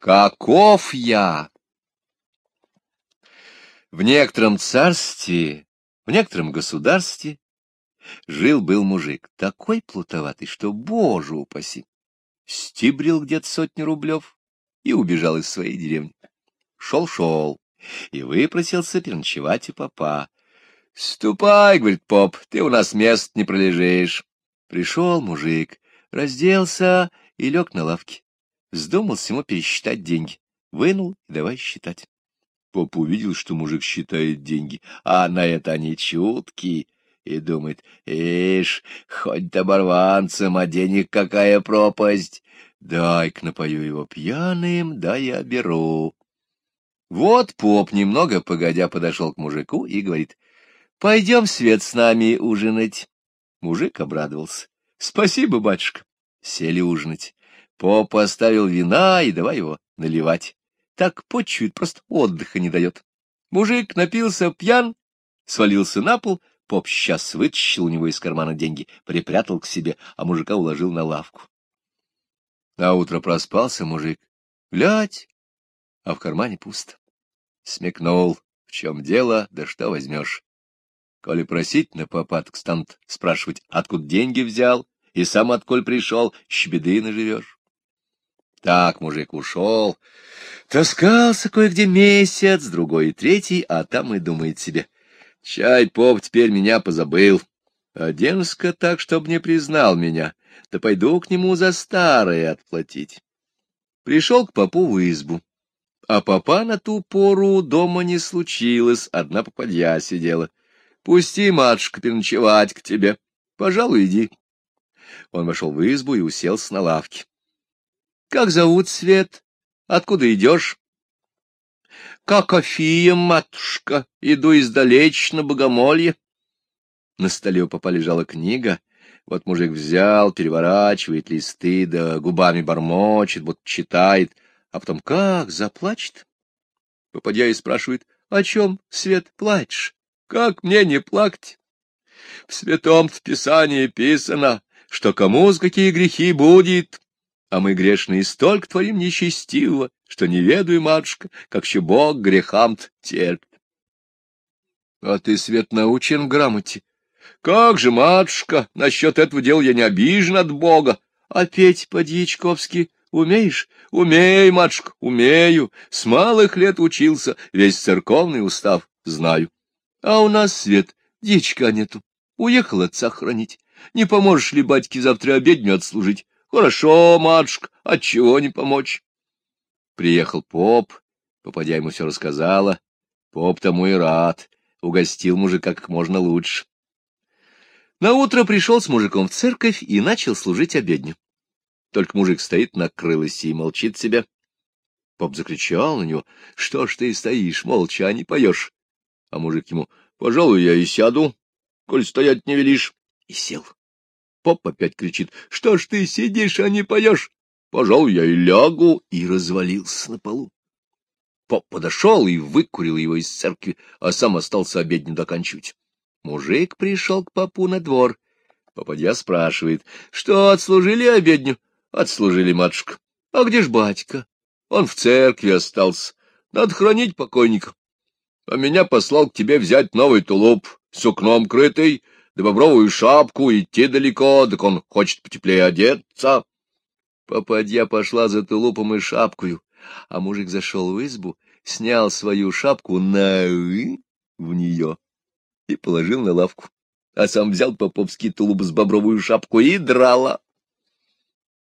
Каков я? В некотором царстве, в некотором государстве жил-был мужик, такой плутоватый, что, боже упаси, стибрил где-то сотню рублев и убежал из своей деревни. Шел-шел и выпросился переночевать у папа. — Ступай, — говорит поп, — ты у нас мест не пролежишь. Пришел мужик, разделся и лег на лавке. Вздумался ему пересчитать деньги. Вынул и давай считать. Поп увидел, что мужик считает деньги, а на это они чуткие, и думает, «Ишь, хоть оборванцем, а денег какая пропасть! Дай-ка напою его пьяным, да я беру». Вот поп, немного погодя, подошел к мужику и говорит, «Пойдем, Свет, с нами ужинать». Мужик обрадовался. «Спасибо, батюшка». Сели ужинать. Поп поставил вина и давай его наливать. Так почует, просто отдыха не дает. Мужик напился пьян, свалился на пол, поп сейчас вытащил у него из кармана деньги, припрятал к себе, а мужика уложил на лавку. А утро проспался мужик. Глядь, а в кармане пусто. Смекнул, в чем дело, да что возьмешь. Коли просить на попадок станут спрашивать, откуда деньги взял, и сам отколь пришел, щебеды наживешь. Так мужик ушел, таскался кое-где месяц, другой и третий, а там и думает себе. Чай, поп, теперь меня позабыл. Оденска так, чтоб не признал меня, да пойду к нему за старое отплатить. Пришел к попу в избу. А папа на ту пору дома не случилось, одна попадья сидела. Пусти, матушка, переночевать к тебе. Пожалуй, иди. Он вошел в избу и уселся на лавке. Как зовут Свет? Откуда идешь? Как Афия, матушка, иду издалечь на богомолье. На столе у папа лежала книга. Вот мужик взял, переворачивает листы, да губами бормочет, вот читает, а потом как заплачет. Попадя и спрашивает, о чем, Свет, плачешь? Как мне не плакать? В святом в Писании писано, что кому с какие грехи будет, а мы грешные столько творим нечестивого, что не ведаю, матушка, как еще Бог грехам терпит. А ты, Свет, научен грамоте. Как же, матушка, насчет этого дела я не обижен от Бога. А петь по-дьячковски умеешь? Умею, матушка, умею. С малых лет учился, весь церковный устав знаю. А у нас, Свет, дичка нету. Уехал отца хранить. Не поможешь ли батьке завтра обедню отслужить? Хорошо, матушка, отчего не помочь? Приехал поп, попадя ему все рассказала. Поп тому и рад, угостил мужика как можно лучше. На утро пришел с мужиком в церковь и начал служить обедню. Только мужик стоит на крылосе и молчит себе. Поп закричал на него, — Что ж ты стоишь, молча, а не поешь? А мужик ему, — Пожалуй, я и сяду, коль стоять не велишь. И сел. Поп опять кричит, — Что ж ты сидишь, а не поешь? Пожалуй, я и лягу, и развалился на полу. Поп подошел и выкурил его из церкви, а сам остался обедню доканчивать. Мужик пришел к попу на двор. Попадья спрашивает, — Что, отслужили обедню? — Отслужили, матушка. — А где ж батька? Он в церкви остался. Надо хранить покойника. А меня послал к тебе взять новый тулуп, сукном крытый, да бобровую шапку, идти далеко, так он хочет потеплее одеться. Попадья пошла за тулупом и шапкою, а мужик зашел в избу, снял свою шапку на в нее и положил на лавку, а сам взял поповский тулуп с бобровую шапку и драла.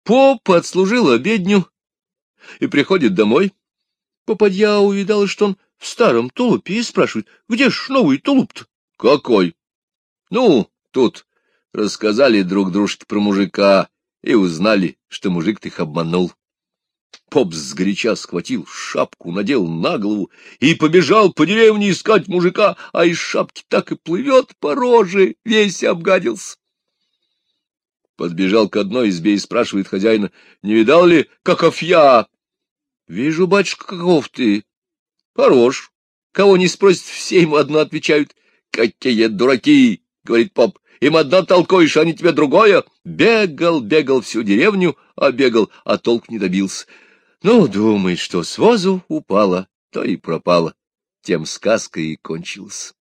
Поп отслужил обедню и приходит домой. Попадья увидала, что он в старом тулупе и спрашивает, где ж новый тулуп-то? Какой? Ну, тут рассказали друг дружке про мужика и узнали, что мужик их обманул. Поп сгоряча схватил шапку, надел на голову и побежал по деревне искать мужика, а из шапки так и плывет по роже, весь обгадился. Подбежал к одной избе и спрашивает хозяина, не видал ли, каков я? Вижу, батюшка, каков ты. Хорош. Кого не спросят, все ему одно отвечают. Какие дураки! — говорит поп, — им одно толкуешь, а не тебе другое. Бегал, бегал всю деревню, а бегал, а толк не добился. Ну, думает, что с возу упала, то и пропала. Тем сказка и кончилась.